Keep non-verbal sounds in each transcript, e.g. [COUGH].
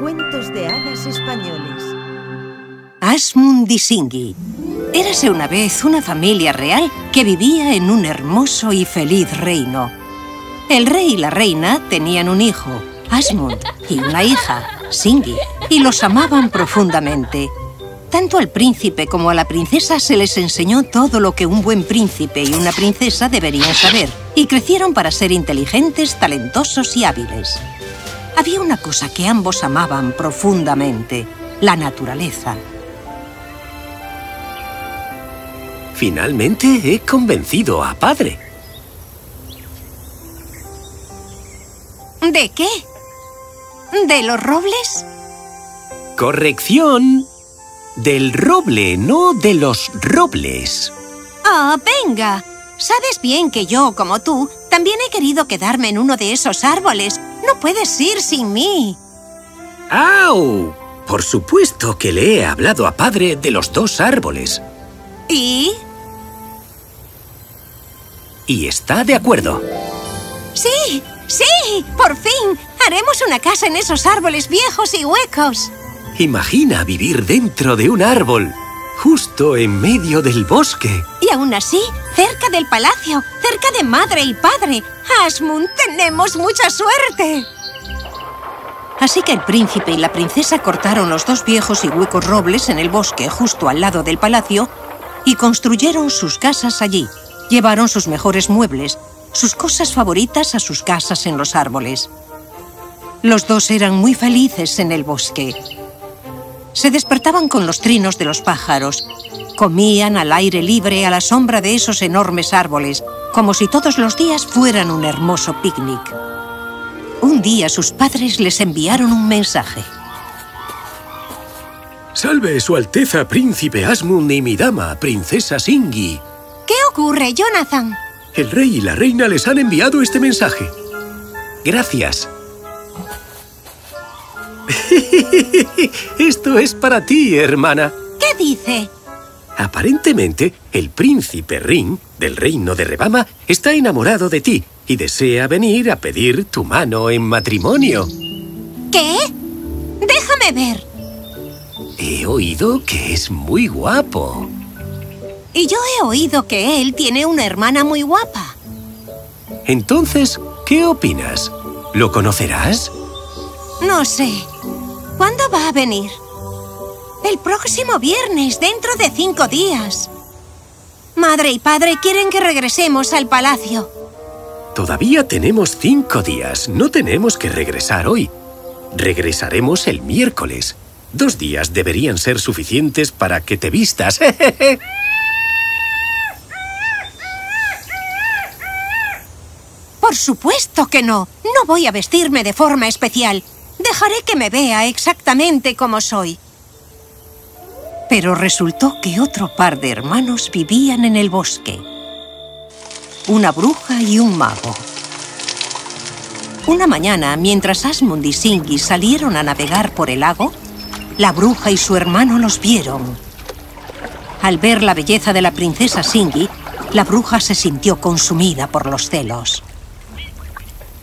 Cuentos de hadas españoles. Asmund y Singi. Érase una vez una familia real que vivía en un hermoso y feliz reino. El rey y la reina tenían un hijo, Asmund, y una hija, Singi, y los amaban profundamente. Tanto al príncipe como a la princesa se les enseñó todo lo que un buen príncipe y una princesa deberían saber, y crecieron para ser inteligentes, talentosos y hábiles. Había una cosa que ambos amaban profundamente, la naturaleza. Finalmente he convencido a padre. ¿De qué? ¿De los robles? Corrección. Del roble, no de los robles. ¡Ah, venga! Sabes bien que yo, como tú, también he querido quedarme en uno de esos árboles. No puedes ir sin mí. ¡Au! Por supuesto que le he hablado a padre de los dos árboles. ¿Y? Y está de acuerdo. ¡Sí! ¡Sí! ¡Por fin! Haremos una casa en esos árboles viejos y huecos. Imagina vivir dentro de un árbol, justo en medio del bosque. Y aún así, cerca del palacio, cerca de madre y padre. Asmund, tenemos mucha suerte. Así que el príncipe y la princesa cortaron los dos viejos y huecos robles en el bosque justo al lado del palacio y construyeron sus casas allí. Llevaron sus mejores muebles, sus cosas favoritas a sus casas en los árboles. Los dos eran muy felices en el bosque. Se despertaban con los trinos de los pájaros. Comían al aire libre a la sombra de esos enormes árboles, como si todos los días fueran un hermoso picnic. Un día sus padres les enviaron un mensaje. Salve, Su Alteza Príncipe Asmund y mi dama, Princesa Singi. ¿Qué ocurre, Jonathan? El rey y la reina les han enviado este mensaje. Gracias. [LAUGHS] Esto es para ti, hermana. ¿Qué dice? Aparentemente, el príncipe Ring, del reino de Rebama, está enamorado de ti y desea venir a pedir tu mano en matrimonio. ¿Qué? Déjame ver. He oído que es muy guapo. Y yo he oído que él tiene una hermana muy guapa. Entonces, ¿qué opinas? ¿Lo conocerás? No sé. ¿Cuándo va a venir? El próximo viernes, dentro de cinco días. Madre y padre quieren que regresemos al palacio. Todavía tenemos cinco días. No tenemos que regresar hoy. Regresaremos el miércoles. Dos días deberían ser suficientes para que te vistas. [LAUGHS] Por supuesto que no. No voy a vestirme de forma especial. Dejaré que me vea exactamente como soy. Pero resultó que otro par de hermanos vivían en el bosque. Una bruja y un mago. Una mañana, mientras Asmund y Singi salieron a navegar por el lago, la bruja y su hermano los vieron. Al ver la belleza de la princesa Singi, la bruja se sintió consumida por los celos.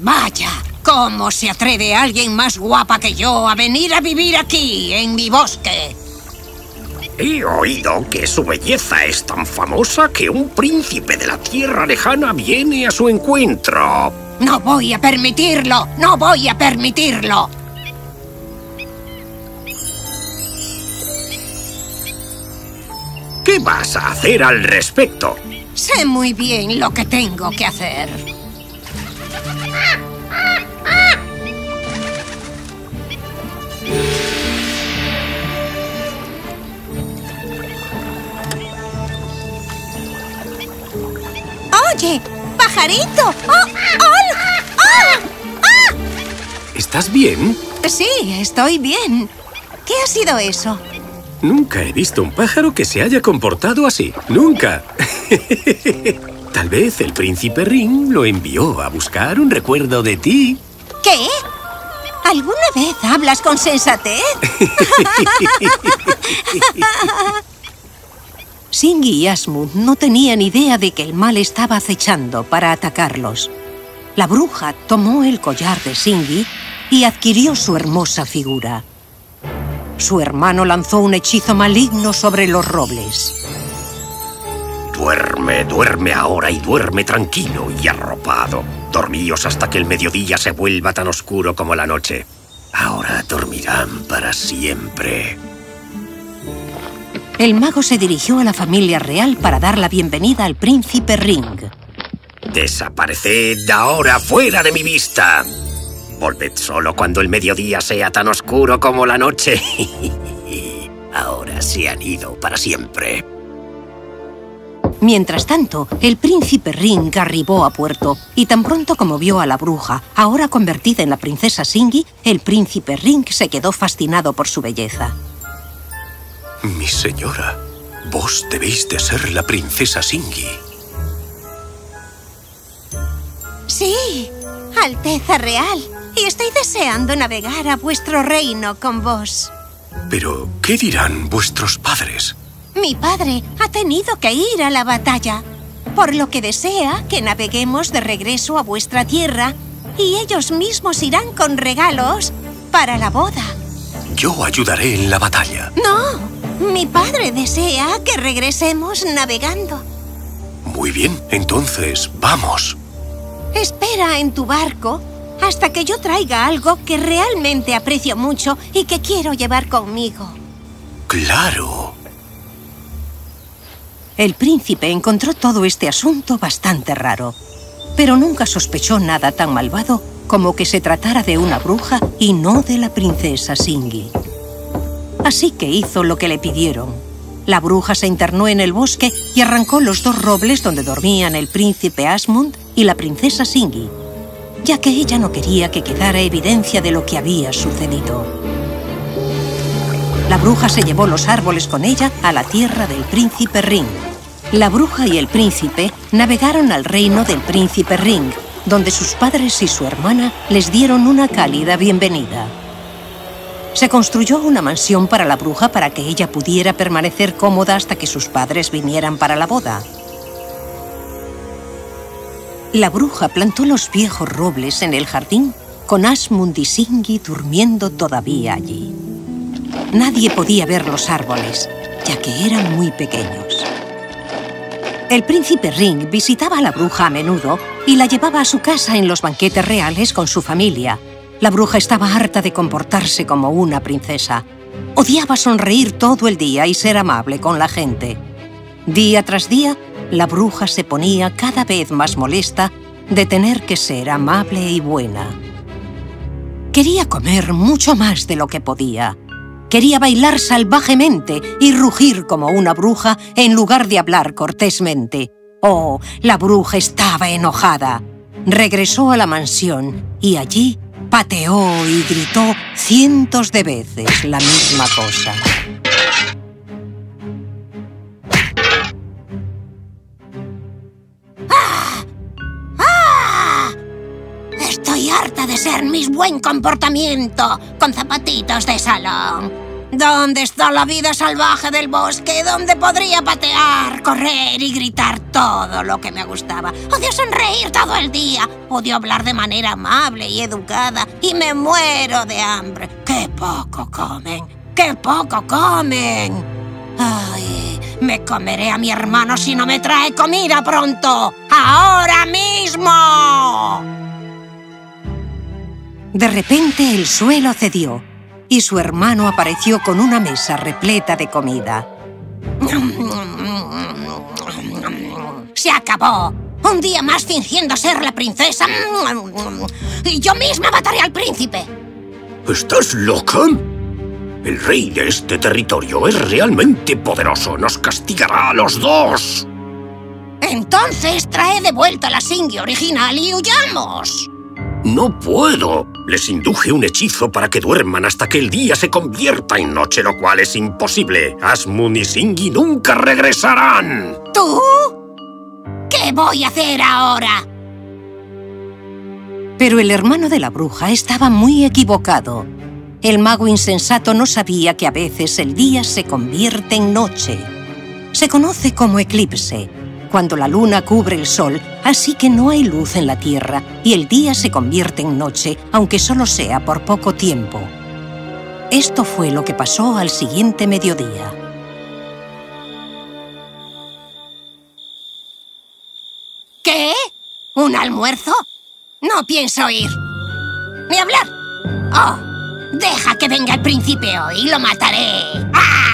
¡Vaya! ¿Cómo se atreve alguien más guapa que yo a venir a vivir aquí, en mi bosque? He oído que su belleza es tan famosa que un príncipe de la tierra lejana viene a su encuentro. ¡No voy a permitirlo! ¡No voy a permitirlo! ¿Qué vas a hacer al respecto? Sé muy bien lo que tengo que hacer. ¡Oye! ¡Pajarito! ¡Oh! ¡Ah! ¡Ah! ¿Estás bien? Sí, estoy bien. ¿Qué ha sido eso? Nunca he visto un pájaro que se haya comportado así. ¡Nunca! [LAUGHS] Tal vez el príncipe Ring lo envió a buscar un recuerdo de ti. ¿Qué? ¿Alguna vez hablas con sensatez? [LAUGHS] Singi y Asmund no tenían idea de que el mal estaba acechando para atacarlos. La bruja tomó el collar de Singi y adquirió su hermosa figura. Su hermano lanzó un hechizo maligno sobre los robles. Duerme, duerme ahora y duerme tranquilo y arropado. Dormíos hasta que el mediodía se vuelva tan oscuro como la noche. Ahora dormirán para siempre. El mago se dirigió a la familia real para dar la bienvenida al príncipe Ring. Desapareced ahora fuera de mi vista. Volved solo cuando el mediodía sea tan oscuro como la noche. [LAUGHS] ahora se han ido para siempre. Mientras tanto, el príncipe Ring arribó a puerto y tan pronto como vio a la bruja, ahora convertida en la princesa Singi, el príncipe Ring se quedó fascinado por su belleza. Mi señora, vos debéis de ser la princesa Singi. Sí, Alteza Real. Y estoy deseando navegar a vuestro reino con vos. Pero, ¿qué dirán vuestros padres? Mi padre ha tenido que ir a la batalla, por lo que desea que naveguemos de regreso a vuestra tierra y ellos mismos irán con regalos para la boda. Yo ayudaré en la batalla. No, mi padre desea que regresemos navegando. Muy bien, entonces, vamos. Espera en tu barco hasta que yo traiga algo que realmente aprecio mucho y que quiero llevar conmigo. ¡Claro! El príncipe encontró todo este asunto bastante raro, pero nunca sospechó nada tan malvado como que se tratara de una bruja y no de la princesa Singi. Así que hizo lo que le pidieron. La bruja se internó en el bosque y arrancó los dos robles donde dormían el príncipe Asmund y la princesa Singi, ya que ella no quería que quedara evidencia de lo que había sucedido. La bruja se llevó los árboles con ella a la tierra del príncipe Ring. La bruja y el príncipe navegaron al reino del príncipe Ring, donde sus padres y su hermana les dieron una cálida bienvenida. Se construyó una mansión para la bruja para que ella pudiera permanecer cómoda hasta que sus padres vinieran para la boda. La bruja plantó los viejos robles en el jardín con Asmund y Singi durmiendo todavía allí. Nadie podía ver los árboles, ya que eran muy pequeños. El príncipe Ring visitaba a la bruja a menudo y la llevaba a su casa en los banquetes reales con su familia. La bruja estaba harta de comportarse como una princesa. Odiaba sonreír todo el día y ser amable con la gente. Día tras día, la bruja se ponía cada vez más molesta de tener que ser amable y buena. Quería comer mucho más de lo que podía. Quería bailar salvajemente y rugir como una bruja en lugar de hablar cortésmente. Oh, la bruja estaba enojada. Regresó a la mansión y allí pateó y gritó cientos de veces la misma cosa. Estoy harta de ser mis buen comportamiento con zapatitos de salón. ¿Dónde está la vida salvaje del bosque donde podría patear, correr y gritar todo lo que me gustaba? Odio sonreír todo el día, odio hablar de manera amable y educada y me muero de hambre. ¡Qué poco comen! ¡Qué poco comen! ¡Ay! Me comeré a mi hermano si no me trae comida pronto. ¡Ahora mismo! De repente el suelo cedió y su hermano apareció con una mesa repleta de comida. ¡Se acabó! Un día más fingiendo ser la princesa. Y yo misma mataré al príncipe. ¿Estás loca? El rey de este territorio es realmente poderoso. Nos castigará a los dos. Entonces trae de vuelta la Singi original y huyamos. No puedo. Les induje un hechizo para que duerman hasta que el día se convierta en noche, lo cual es imposible. Asmund y Singi nunca regresarán. ¿Tú? ¿Qué voy a hacer ahora? Pero el hermano de la bruja estaba muy equivocado. El mago insensato no sabía que a veces el día se convierte en noche. Se conoce como eclipse. Cuando la luna cubre el sol, Así que no hay luz en la Tierra y el día se convierte en noche, aunque solo sea por poco tiempo. Esto fue lo que pasó al siguiente mediodía. ¿Qué? ¿Un almuerzo? No pienso ir. Ni hablar. Oh, deja que venga el príncipe hoy y lo mataré. ¡Ah!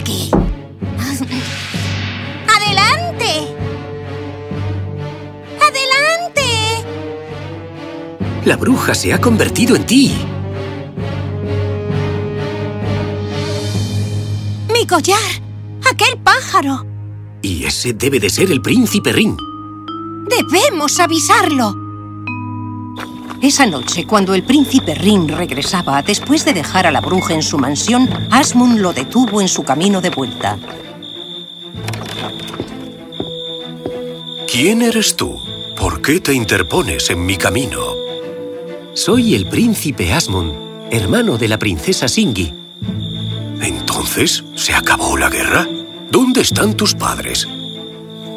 Aquí. ¡Adelante! ¡Adelante! La bruja se ha convertido en ti. ¡Mi collar! ¡Aquel pájaro! Y ese debe de ser el príncipe Rin. ¡Debemos avisarlo! Esa noche, cuando el príncipe Rin regresaba después de dejar a la bruja en su mansión, Asmund lo detuvo en su camino de vuelta. ¿Quién eres tú? ¿Por qué te interpones en mi camino? Soy el príncipe Asmund, hermano de la princesa Singi. ¿Entonces se acabó la guerra? ¿Dónde están tus padres?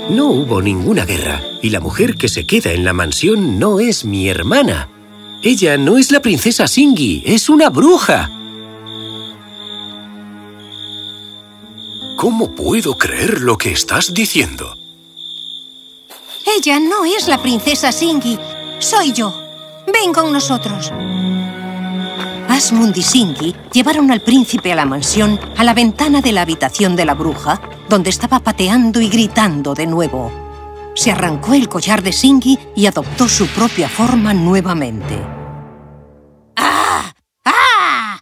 No hubo ninguna guerra, y la mujer que se queda en la mansión no es mi hermana. Ella no es la princesa Singi, es una bruja. ¿Cómo puedo creer lo que estás diciendo? Ella no es la princesa Singi, soy yo. Ven con nosotros. Asmund y Singi llevaron al príncipe a la mansión, a la ventana de la habitación de la bruja, donde estaba pateando y gritando de nuevo. Se arrancó el collar de Singi y adoptó su propia forma nuevamente. ¡Ah! ¡Ah!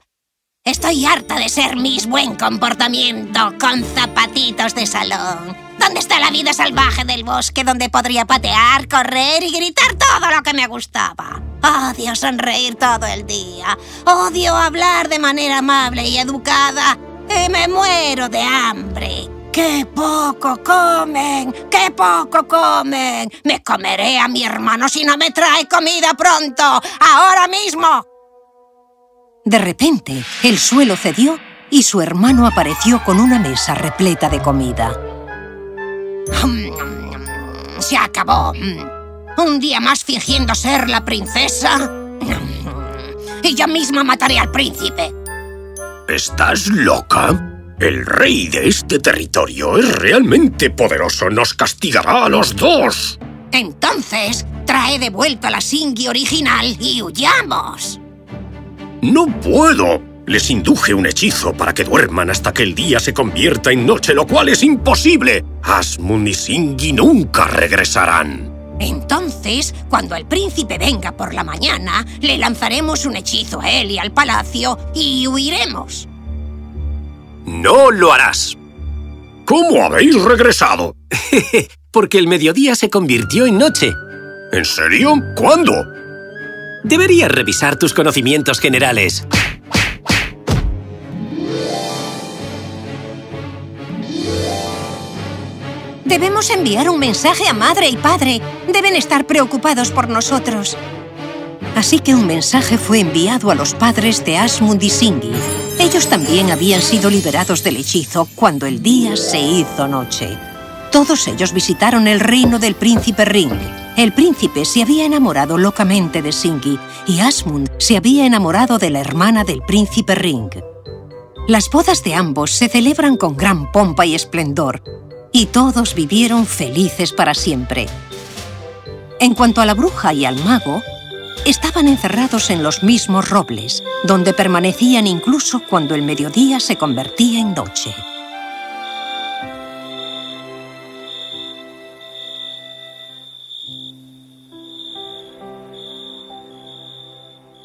Estoy harta de ser mis buen comportamiento con zapatitos de salón. ¿Dónde está la vida salvaje del bosque donde podría patear, correr y gritar todo lo que me gustaba? Odio sonreír todo el día. Odio hablar de manera amable y educada. Y me muero de hambre. ¡Qué poco comen! ¡Qué poco comen! Me comeré a mi hermano si no me trae comida pronto. ¡Ahora mismo! De repente, el suelo cedió y su hermano apareció con una mesa repleta de comida. Se acabó. Un día más fingiendo ser la princesa. Y yo misma mataré al príncipe. ¿Estás loca? El rey de este territorio es realmente poderoso. Nos castigará a los dos. Entonces, trae de vuelta la Singi original y huyamos. No puedo. Les induje un hechizo para que duerman hasta que el día se convierta en noche, lo cual es imposible. Asmund y Singi nunca regresarán. Entonces, cuando el príncipe venga por la mañana, le lanzaremos un hechizo a él y al palacio y huiremos. ¡No lo harás! ¿Cómo habéis regresado? [LAUGHS] Porque el mediodía se convirtió en noche. ¿En serio? ¿Cuándo? Deberías revisar tus conocimientos generales. Debemos enviar un mensaje a madre y padre. Deben estar preocupados por nosotros. Así que un mensaje fue enviado a los padres de Asmund y Singi. Ellos también habían sido liberados del hechizo cuando el día se hizo noche. Todos ellos visitaron el reino del príncipe Ring. El príncipe se había enamorado locamente de Singi y Asmund se había enamorado de la hermana del príncipe Ring. Las bodas de ambos se celebran con gran pompa y esplendor y todos vivieron felices para siempre. En cuanto a la bruja y al mago, estaban encerrados en los mismos robles, donde permanecían incluso cuando el mediodía se convertía en noche.